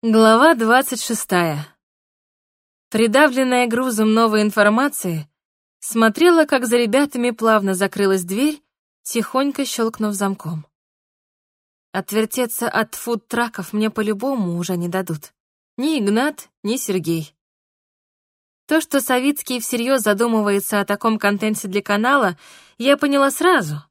Глава двадцать шестая. Придавленная грузом новой информации, смотрела, как за ребятами плавно закрылась дверь, тихонько щелкнув замком. Отвертеться от фуд-траков мне по-любому уже не дадут. Ни Игнат, ни Сергей. То, что Савицкий всерьез задумывается о таком контенте для канала, я поняла сразу.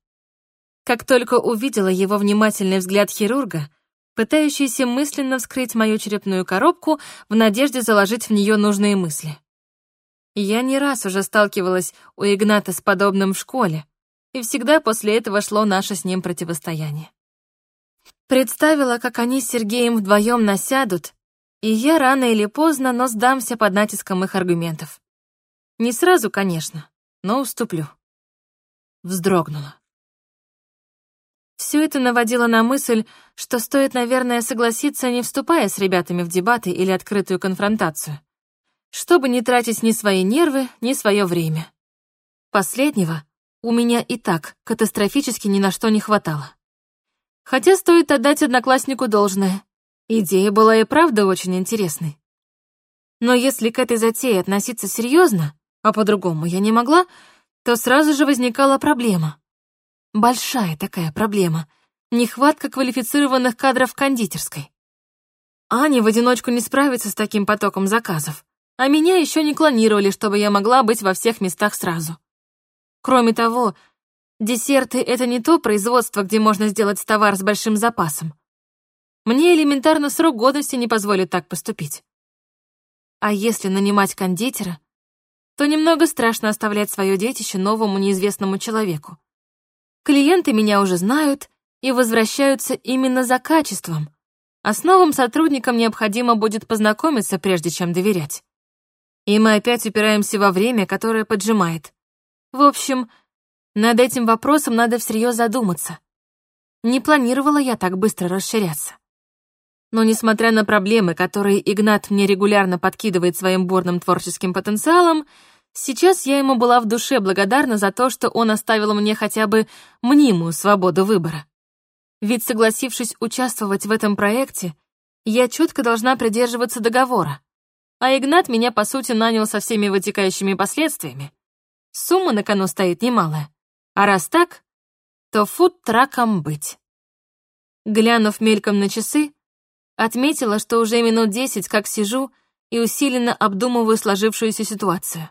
Как только увидела его внимательный взгляд хирурга — пытающийся мысленно вскрыть мою черепную коробку в надежде заложить в нее нужные мысли. Я не раз уже сталкивалась у Игната с подобным в школе, и всегда после этого шло наше с ним противостояние. Представила, как они с Сергеем вдвоем насядут, и я рано или поздно, но сдамся под натиском их аргументов. Не сразу, конечно, но уступлю. Вздрогнула. Все это наводило на мысль, что стоит, наверное, согласиться, не вступая с ребятами в дебаты или открытую конфронтацию, чтобы не тратить ни свои нервы, ни свое время. Последнего у меня и так катастрофически ни на что не хватало. Хотя стоит отдать однокласснику должное. Идея была и правда очень интересной. Но если к этой затее относиться серьезно, а по-другому я не могла, то сразу же возникала проблема. Большая такая проблема. Нехватка квалифицированных кадров в кондитерской. Аня в одиночку не справится с таким потоком заказов, а меня еще не клонировали, чтобы я могла быть во всех местах сразу. Кроме того, десерты — это не то производство, где можно сделать товар с большим запасом. Мне элементарно срок годности не позволит так поступить. А если нанимать кондитера, то немного страшно оставлять свое детище новому неизвестному человеку. Клиенты меня уже знают и возвращаются именно за качеством, а с новым сотрудником необходимо будет познакомиться, прежде чем доверять. И мы опять упираемся во время, которое поджимает. В общем, над этим вопросом надо всерьез задуматься. Не планировала я так быстро расширяться. Но несмотря на проблемы, которые Игнат мне регулярно подкидывает своим бурным творческим потенциалом, Сейчас я ему была в душе благодарна за то, что он оставил мне хотя бы мнимую свободу выбора. Ведь, согласившись участвовать в этом проекте, я четко должна придерживаться договора. А Игнат меня, по сути, нанял со всеми вытекающими последствиями. Сумма на кону стоит немалая. А раз так, то фуд-траком быть. Глянув мельком на часы, отметила, что уже минут десять как сижу и усиленно обдумываю сложившуюся ситуацию.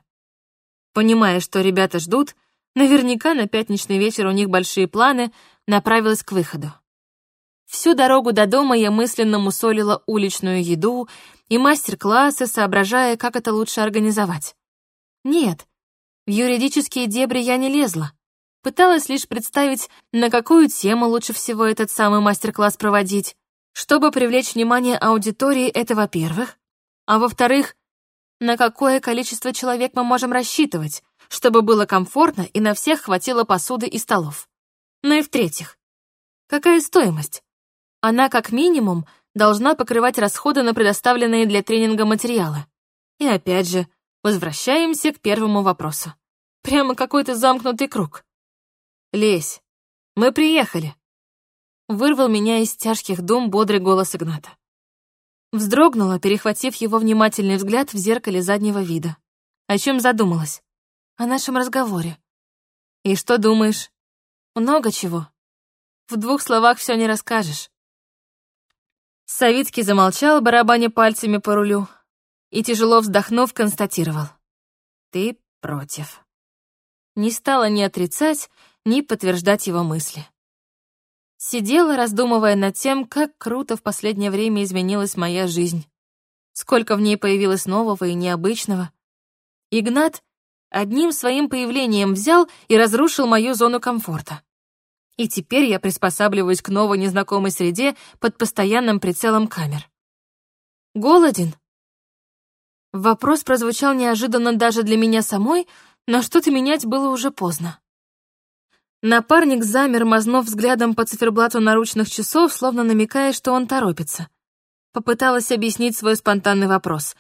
Понимая, что ребята ждут, наверняка на пятничный вечер у них большие планы, направилась к выходу. Всю дорогу до дома я мысленно мусолила уличную еду и мастер-классы, соображая, как это лучше организовать. Нет, в юридические дебри я не лезла. Пыталась лишь представить, на какую тему лучше всего этот самый мастер-класс проводить, чтобы привлечь внимание аудитории, это во-первых, а во-вторых, на какое количество человек мы можем рассчитывать, чтобы было комфортно и на всех хватило посуды и столов. Ну и в-третьих, какая стоимость? Она как минимум должна покрывать расходы на предоставленные для тренинга материалы. И опять же, возвращаемся к первому вопросу. Прямо какой-то замкнутый круг. «Лезь, мы приехали!» Вырвал меня из тяжких дум бодрый голос Игната. Вздрогнула, перехватив его внимательный взгляд в зеркале заднего вида. О чем задумалась? О нашем разговоре. И что думаешь? Много чего. В двух словах все не расскажешь. Савицкий замолчал, барабаня пальцами по рулю, и, тяжело вздохнув, констатировал. «Ты против». Не стала ни отрицать, ни подтверждать его мысли. Сидела, раздумывая над тем, как круто в последнее время изменилась моя жизнь. Сколько в ней появилось нового и необычного. Игнат одним своим появлением взял и разрушил мою зону комфорта. И теперь я приспосабливаюсь к новой незнакомой среде под постоянным прицелом камер. Голоден? Вопрос прозвучал неожиданно даже для меня самой, но что-то менять было уже поздно. Напарник замер, мазнув взглядом по циферблату наручных часов, словно намекая, что он торопится. Попыталась объяснить свой спонтанный вопрос.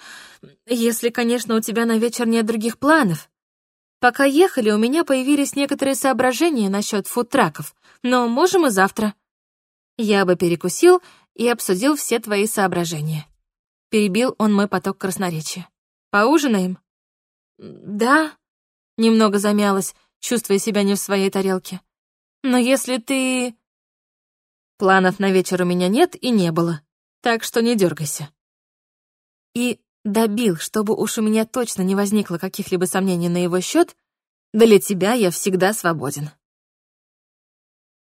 «Если, конечно, у тебя на вечер нет других планов. Пока ехали, у меня появились некоторые соображения насчет фудтраков, но можем и завтра. Я бы перекусил и обсудил все твои соображения. Перебил он мой поток красноречия. «Поужинаем?» «Да», — немного замялась, чувствуя себя не в своей тарелке. «Но если ты...» «Планов на вечер у меня нет и не было, так что не дергайся». И добил, чтобы уж у меня точно не возникло каких-либо сомнений на его счет, для тебя я всегда свободен.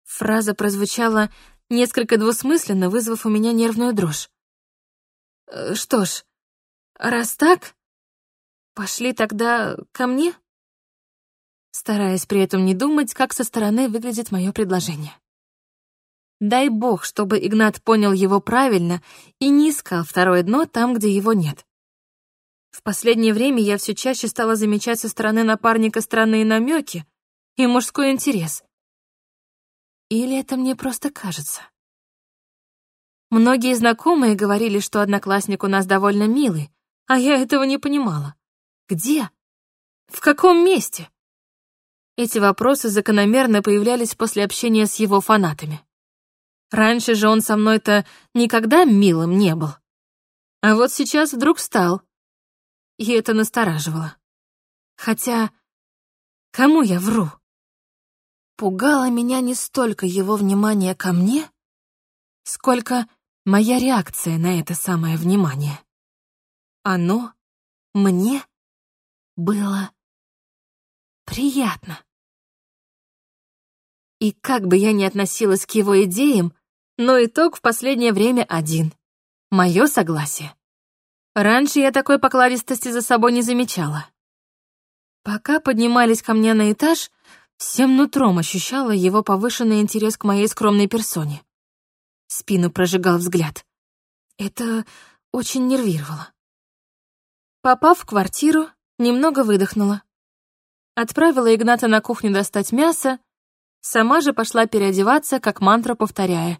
Фраза прозвучала несколько двусмысленно, вызвав у меня нервную дрожь. «Э, «Что ж, раз так, пошли тогда ко мне?» Стараясь при этом не думать, как со стороны выглядит мое предложение. Дай бог, чтобы Игнат понял его правильно и не искал второе дно там, где его нет. В последнее время я все чаще стала замечать со стороны напарника странные намеки и мужской интерес. Или это мне просто кажется? Многие знакомые говорили, что одноклассник у нас довольно милый, а я этого не понимала. Где? В каком месте? Эти вопросы закономерно появлялись после общения с его фанатами. Раньше же он со мной-то никогда милым не был. А вот сейчас вдруг стал. И это настораживало. Хотя, кому я вру? Пугало меня не столько его внимание ко мне, сколько моя реакция на это самое внимание. Оно мне было приятно. И как бы я ни относилась к его идеям, но итог в последнее время один — мое согласие. Раньше я такой покладистости за собой не замечала. Пока поднимались ко мне на этаж, всем нутром ощущала его повышенный интерес к моей скромной персоне. Спину прожигал взгляд. Это очень нервировало. Попав в квартиру, немного выдохнула. Отправила Игната на кухню достать мясо, Сама же пошла переодеваться, как мантру повторяя.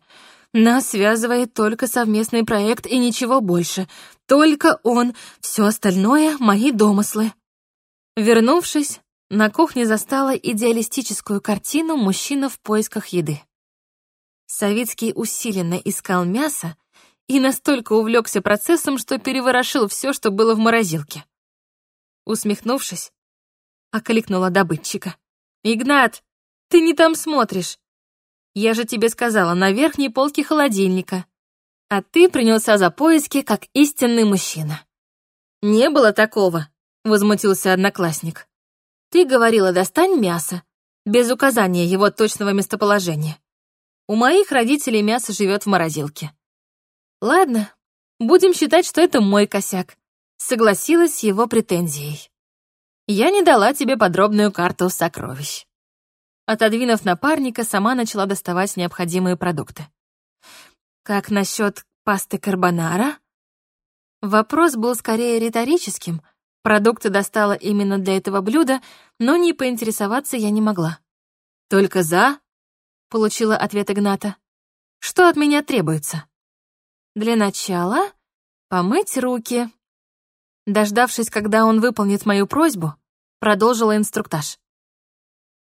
Нас связывает только совместный проект и ничего больше. Только он, все остальное — мои домыслы. Вернувшись, на кухне застала идеалистическую картину мужчина в поисках еды. Савицкий усиленно искал мясо и настолько увлекся процессом, что переворошил все, что было в морозилке. Усмехнувшись, окликнула добытчика. «Игнат, ты не там смотришь. Я же тебе сказала, на верхней полке холодильника. А ты принялся за поиски, как истинный мужчина. Не было такого, возмутился одноклассник. Ты говорила, достань мясо, без указания его точного местоположения. У моих родителей мясо живет в морозилке. Ладно, будем считать, что это мой косяк. Согласилась с его претензией. Я не дала тебе подробную карту сокровищ. Отодвинув напарника, сама начала доставать необходимые продукты. Как насчет пасты карбонара? Вопрос был скорее риторическим. Продукты достала именно для этого блюда, но не поинтересоваться я не могла. «Только за?» — получила ответ Игната. «Что от меня требуется?» «Для начала помыть руки». Дождавшись, когда он выполнит мою просьбу, продолжила инструктаж.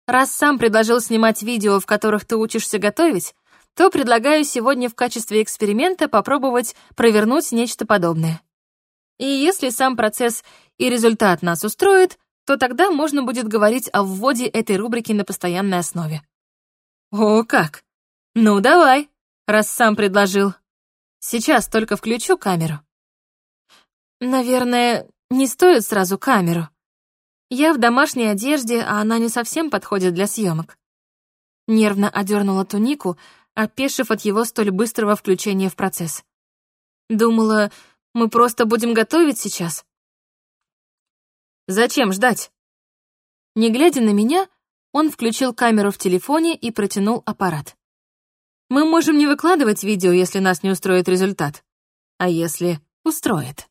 Раз сам предложил снимать видео, в которых ты учишься готовить, то предлагаю сегодня в качестве эксперимента попробовать провернуть нечто подобное. И если сам процесс и результат нас устроит, то тогда можно будет говорить о вводе этой рубрики на постоянной основе. О, как! Ну, давай, раз сам предложил. Сейчас только включу камеру. Наверное, не стоит сразу камеру, я в домашней одежде, а она не совсем подходит для съемок. Нервно одернула тунику, опешив от его столь быстрого включения в процесс. Думала, мы просто будем готовить сейчас. Зачем ждать? Не глядя на меня, он включил камеру в телефоне и протянул аппарат. Мы можем не выкладывать видео, если нас не устроит результат. А если устроит?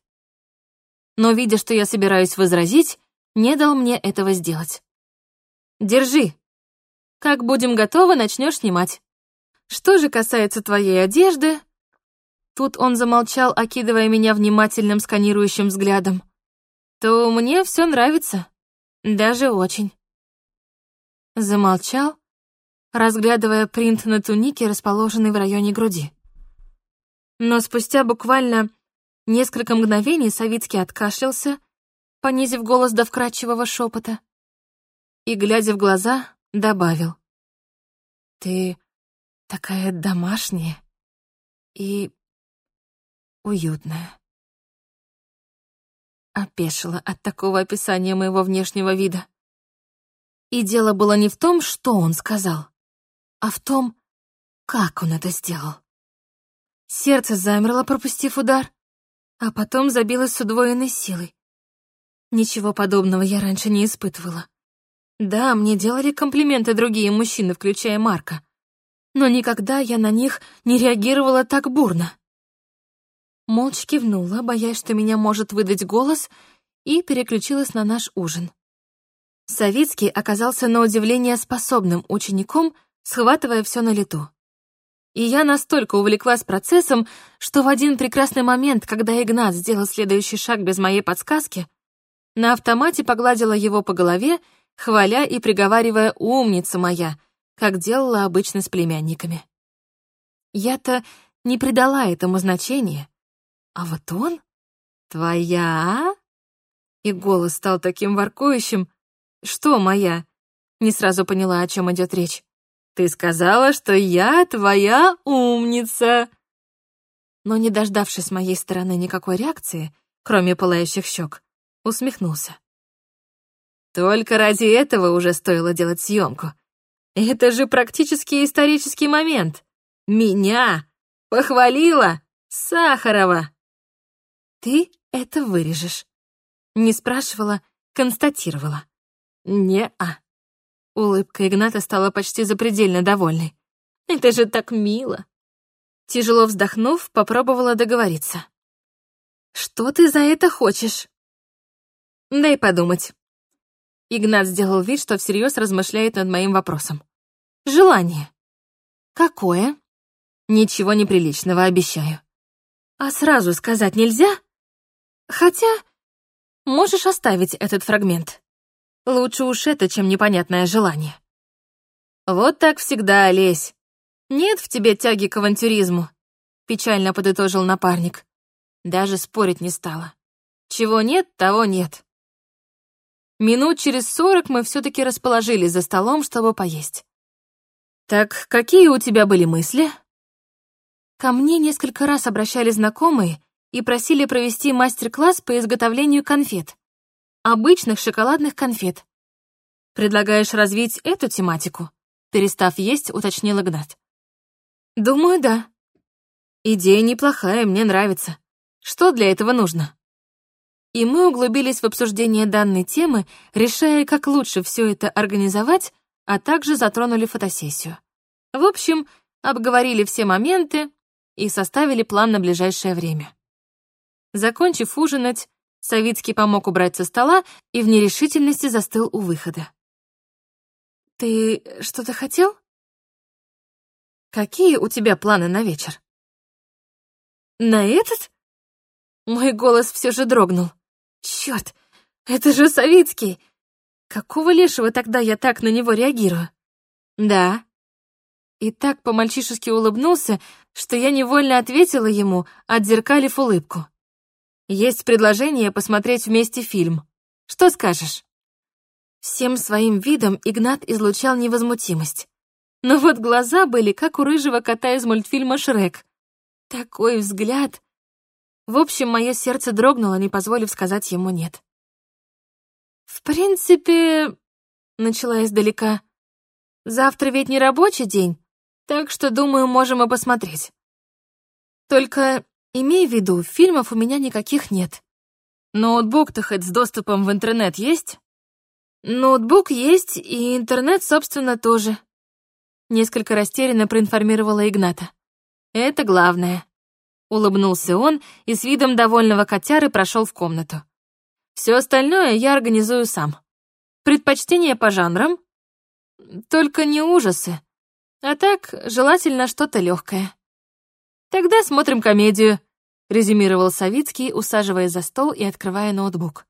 Но видя, что я собираюсь возразить, не дал мне этого сделать. Держи. Как будем готовы, начнешь снимать. Что же касается твоей одежды... Тут он замолчал, окидывая меня внимательным сканирующим взглядом. То мне все нравится. Даже очень. Замолчал, разглядывая принт на тунике, расположенный в районе груди. Но спустя буквально Несколько мгновений Савицкий откашлялся, понизив голос до вкрадчивого шепота, и, глядя в глаза, добавил. «Ты такая домашняя и уютная». Опешила от такого описания моего внешнего вида. И дело было не в том, что он сказал, а в том, как он это сделал. Сердце замерло, пропустив удар, а потом забилось с удвоенной силой. Ничего подобного я раньше не испытывала. Да, мне делали комплименты другие мужчины, включая Марка, но никогда я на них не реагировала так бурно. Молча кивнула, боясь, что меня может выдать голос, и переключилась на наш ужин. Савицкий оказался на удивление способным учеником, схватывая все на лету. И я настолько увлеклась процессом, что в один прекрасный момент, когда Игнат сделал следующий шаг без моей подсказки, на автомате погладила его по голове, хваля и приговаривая «умница моя», как делала обычно с племянниками. Я-то не придала этому значения, а вот он — «Твоя?» И голос стал таким воркующим. «Что моя?» Не сразу поняла, о чем идет речь. «Ты сказала, что я твоя умница!» Но, не дождавшись моей стороны никакой реакции, кроме пылающих щек, усмехнулся. Только ради этого уже стоило делать съемку. Это же практически исторический момент. Меня похвалила Сахарова. Ты это вырежешь. Не спрашивала, констатировала. Не-а. Улыбка Игната стала почти запредельно довольной. Это же так мило. Тяжело вздохнув, попробовала договориться. Что ты за это хочешь? Дай подумать. Игнат сделал вид, что всерьез размышляет над моим вопросом. Желание. Какое? Ничего неприличного, обещаю. А сразу сказать нельзя? Хотя, можешь оставить этот фрагмент. Лучше уж это, чем непонятное желание. Вот так всегда, Олесь. Нет в тебе тяги к авантюризму, печально подытожил напарник. Даже спорить не стала. Чего нет, того нет. Минут через сорок мы все-таки расположились за столом, чтобы поесть. «Так какие у тебя были мысли?» Ко мне несколько раз обращались знакомые и просили провести мастер-класс по изготовлению конфет. Обычных шоколадных конфет. «Предлагаешь развить эту тематику?» Перестав есть, уточнил Игнат. «Думаю, да. Идея неплохая, мне нравится. Что для этого нужно?» и мы углубились в обсуждение данной темы, решая, как лучше все это организовать, а также затронули фотосессию. В общем, обговорили все моменты и составили план на ближайшее время. Закончив ужинать, Савицкий помог убрать со стола и в нерешительности застыл у выхода. «Ты что-то хотел?» «Какие у тебя планы на вечер?» «На этот?» Мой голос все же дрогнул. Черт, это же Савицкий! Какого лешего тогда я так на него реагирую? Да. И так по-мальчишески улыбнулся, что я невольно ответила ему, отзеркалив улыбку. Есть предложение посмотреть вместе фильм. Что скажешь? Всем своим видом Игнат излучал невозмутимость. Но вот глаза были, как у рыжего кота из мультфильма «Шрек». Такой взгляд в общем, мое сердце дрогнуло, не позволив сказать ему «нет». «В принципе...» — начала издалека. «Завтра ведь не рабочий день, так что, думаю, можем и посмотреть. Только имей в виду, фильмов у меня никаких нет. Ноутбук-то хоть с доступом в интернет есть?» «Ноутбук есть, и интернет, собственно, тоже», — несколько растерянно проинформировала Игната. «Это главное». Улыбнулся он и с видом довольного котяры прошел в комнату. Все остальное я организую сам. Предпочтение по жанрам? Только не ужасы. А так, желательно что-то легкое. Тогда смотрим комедию, резюмировал Савицкий, усаживаясь за стол и открывая ноутбук.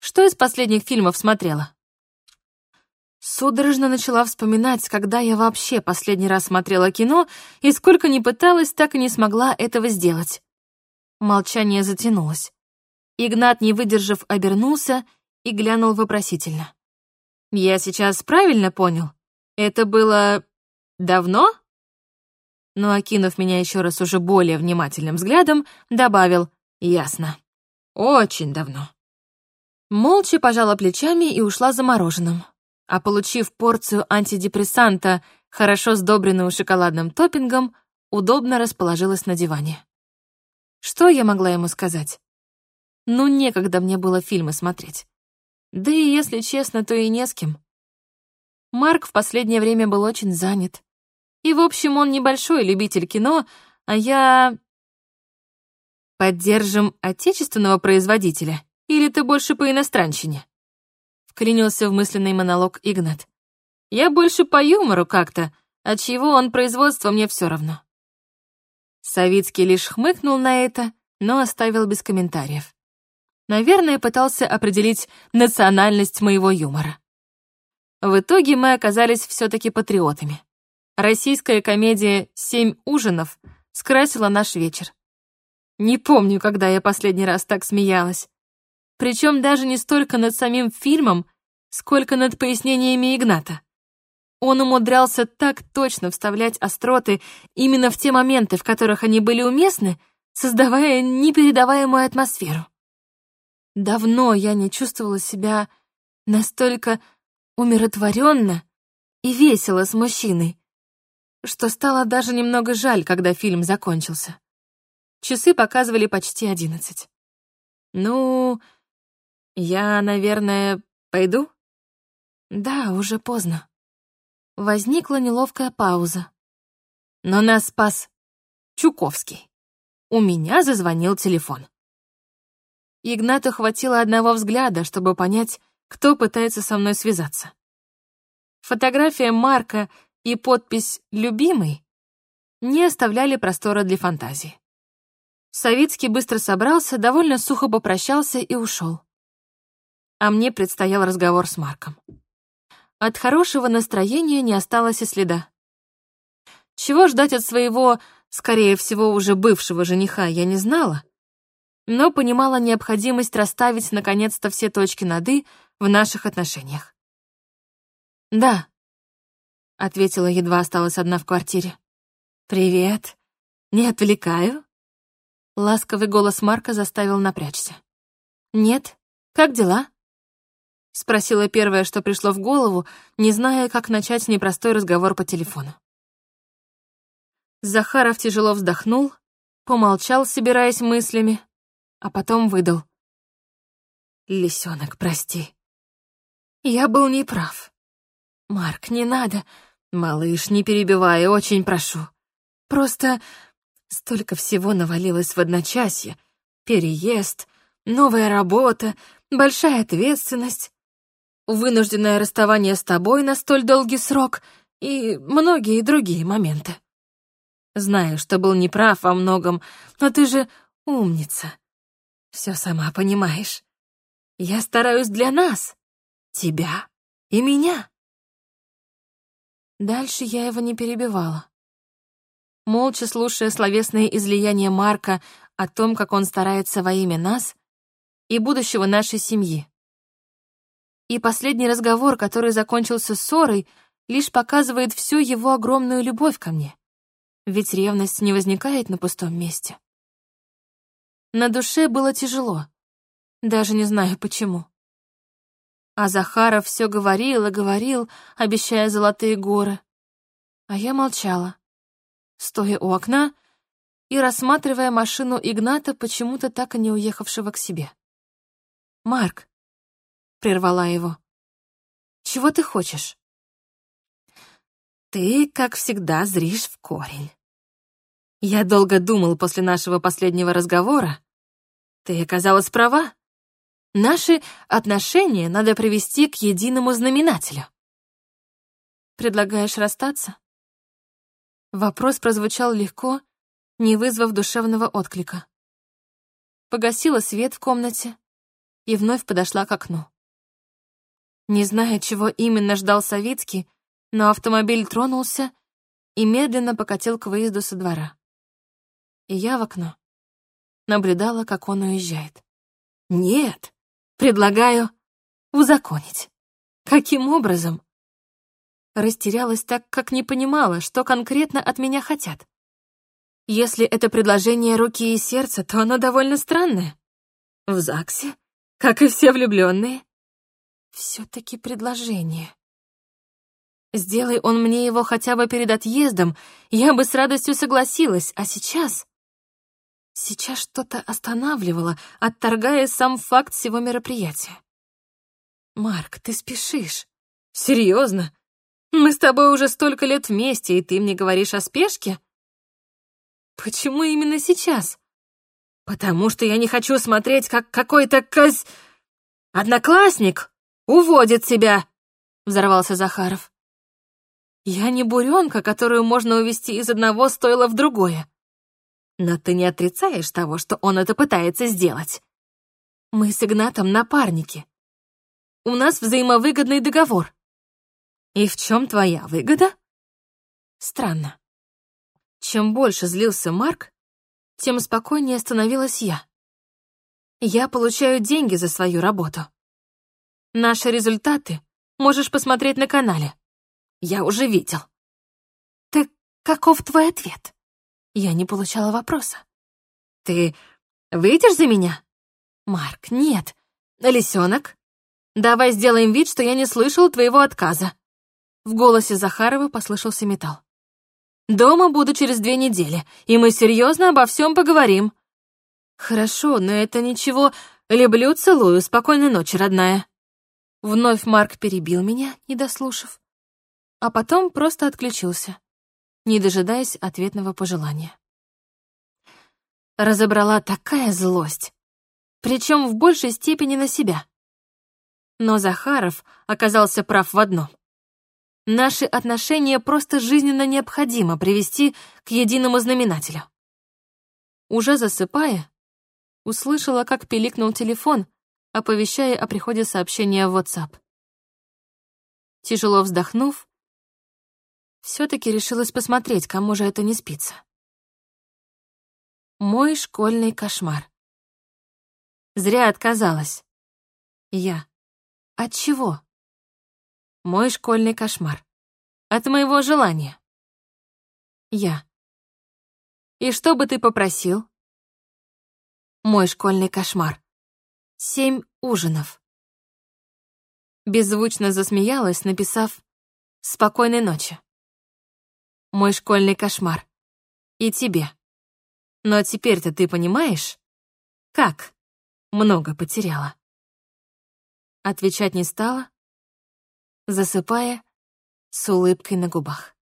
Что из последних фильмов смотрела? Судорожно начала вспоминать, когда я вообще последний раз смотрела кино, и сколько ни пыталась, так и не смогла этого сделать. Молчание затянулось. Игнат, не выдержав, обернулся и глянул вопросительно. «Я сейчас правильно понял? Это было... давно?» Но, окинув меня еще раз уже более внимательным взглядом, добавил «Ясно. Очень давно». Молча пожала плечами и ушла за мороженым. А получив порцию антидепрессанта, хорошо сдобренную шоколадным топпингом, удобно расположилась на диване. Что я могла ему сказать? Ну, некогда мне было фильмы смотреть. Да и, если честно, то и не с кем. Марк в последнее время был очень занят. И, в общем, он небольшой любитель кино, а я... Поддержим отечественного производителя? Или ты больше по иностранщине? Вклинился в мысленный монолог Игнат. Я больше по юмору как-то, от чего он производство мне все равно. Савицкий лишь хмыкнул на это, но оставил без комментариев. Наверное, пытался определить национальность моего юмора. В итоге мы оказались все-таки патриотами. Российская комедия «Семь ужинов» скрасила наш вечер. Не помню, когда я последний раз так смеялась. Причем даже не столько над самим фильмом, сколько над пояснениями Игната. Он умудрялся так точно вставлять остроты именно в те моменты, в которых они были уместны, создавая непередаваемую атмосферу. Давно я не чувствовала себя настолько умиротворенно и весело с мужчиной, что стало даже немного жаль, когда фильм закончился. Часы показывали почти одиннадцать. Ну, я, наверное, пойду? Да, уже поздно. Возникла неловкая пауза. Но нас спас Чуковский. У меня зазвонил телефон. Игнату хватило одного взгляда, чтобы понять, кто пытается со мной связаться. Фотография Марка и подпись «Любимый» не оставляли простора для фантазии. Савицкий быстро собрался, довольно сухо попрощался и ушел. А мне предстоял разговор с Марком. От хорошего настроения не осталось и следа. Чего ждать от своего, скорее всего, уже бывшего жениха, я не знала, но понимала необходимость расставить наконец-то все точки над «и» в наших отношениях. «Да», — ответила, едва осталась одна в квартире. «Привет. Не отвлекаю?» Ласковый голос Марка заставил напрячься. «Нет. Как дела?» Спросила первое, что пришло в голову, не зная, как начать непростой разговор по телефону. Захаров тяжело вздохнул, помолчал, собираясь мыслями, а потом выдал. «Лисёнок, прости. Я был неправ. Марк, не надо. Малыш, не перебивай, очень прошу. Просто столько всего навалилось в одночасье. Переезд, новая работа, большая ответственность, вынужденное расставание с тобой на столь долгий срок и многие другие моменты. Знаю, что был неправ во многом, но ты же умница. Все сама понимаешь. Я стараюсь для нас, тебя и меня. Дальше я его не перебивала. Молча слушая словесные излияния Марка о том, как он старается во имя нас и будущего нашей семьи. И последний разговор, который закончился ссорой, лишь показывает всю его огромную любовь ко мне. Ведь ревность не возникает на пустом месте. На душе было тяжело. Даже не знаю почему. А Захаров все говорил и говорил, обещая золотые горы. А я молчала, стоя у окна и рассматривая машину Игната, почему-то так и не уехавшего к себе. «Марк», — прервала его, — «чего ты хочешь?» «Ты, как всегда, зришь в корень. Я долго думал после нашего последнего разговора. Ты оказалась права. Наши отношения надо привести к единому знаменателю. Предлагаешь расстаться? Вопрос прозвучал легко, не вызвав душевного отклика. Погасила свет в комнате и вновь подошла к окну. Не зная, чего именно ждал Савицкий, но автомобиль тронулся и медленно покатил к выезду со двора и я в окно. наблюдала, как он уезжает. Нет, предлагаю узаконить. Каким образом? Растерялась так, как не понимала, что конкретно от меня хотят. Если это предложение руки и сердца, то оно довольно странное. В ЗАГСе, как и все влюбленные. Все-таки предложение. Сделай он мне его хотя бы перед отъездом, я бы с радостью согласилась, а сейчас... Сейчас что-то останавливало, отторгая сам факт всего мероприятия. «Марк, ты спешишь. Серьезно? Мы с тобой уже столько лет вместе, и ты мне говоришь о спешке?» «Почему именно сейчас?» «Потому что я не хочу смотреть, как какой-то коз... одноклассник уводит себя!» — взорвался Захаров. Я не буренка, которую можно увести из одного стойла в другое. Но ты не отрицаешь того, что он это пытается сделать. Мы с Игнатом напарники. У нас взаимовыгодный договор. И в чем твоя выгода? Странно. Чем больше злился Марк, тем спокойнее становилась я. Я получаю деньги за свою работу. Наши результаты можешь посмотреть на канале. Я уже видел. Так каков твой ответ? Я не получала вопроса. Ты выйдешь за меня? Марк, нет. Лисенок, давай сделаем вид, что я не слышал твоего отказа. В голосе Захарова послышался металл. Дома буду через две недели, и мы серьезно обо всем поговорим. Хорошо, но это ничего. Люблю, целую. Спокойной ночи, родная. Вновь Марк перебил меня, не дослушав а потом просто отключился, не дожидаясь ответного пожелания. Разобрала такая злость, причем в большей степени на себя. Но Захаров оказался прав в одном. Наши отношения просто жизненно необходимо привести к единому знаменателю. Уже засыпая, услышала, как пиликнул телефон, оповещая о приходе сообщения в WhatsApp. Тяжело вздохнув, все-таки решилась посмотреть, кому же это не спится. Мой школьный кошмар. Зря отказалась. Я. От чего? Мой школьный кошмар. От моего желания. Я. И что бы ты попросил? Мой школьный кошмар. Семь ужинов. Беззвучно засмеялась, написав «Спокойной ночи» мой школьный кошмар. И тебе. Но теперь-то ты понимаешь, как много потеряла. Отвечать не стала, засыпая с улыбкой на губах.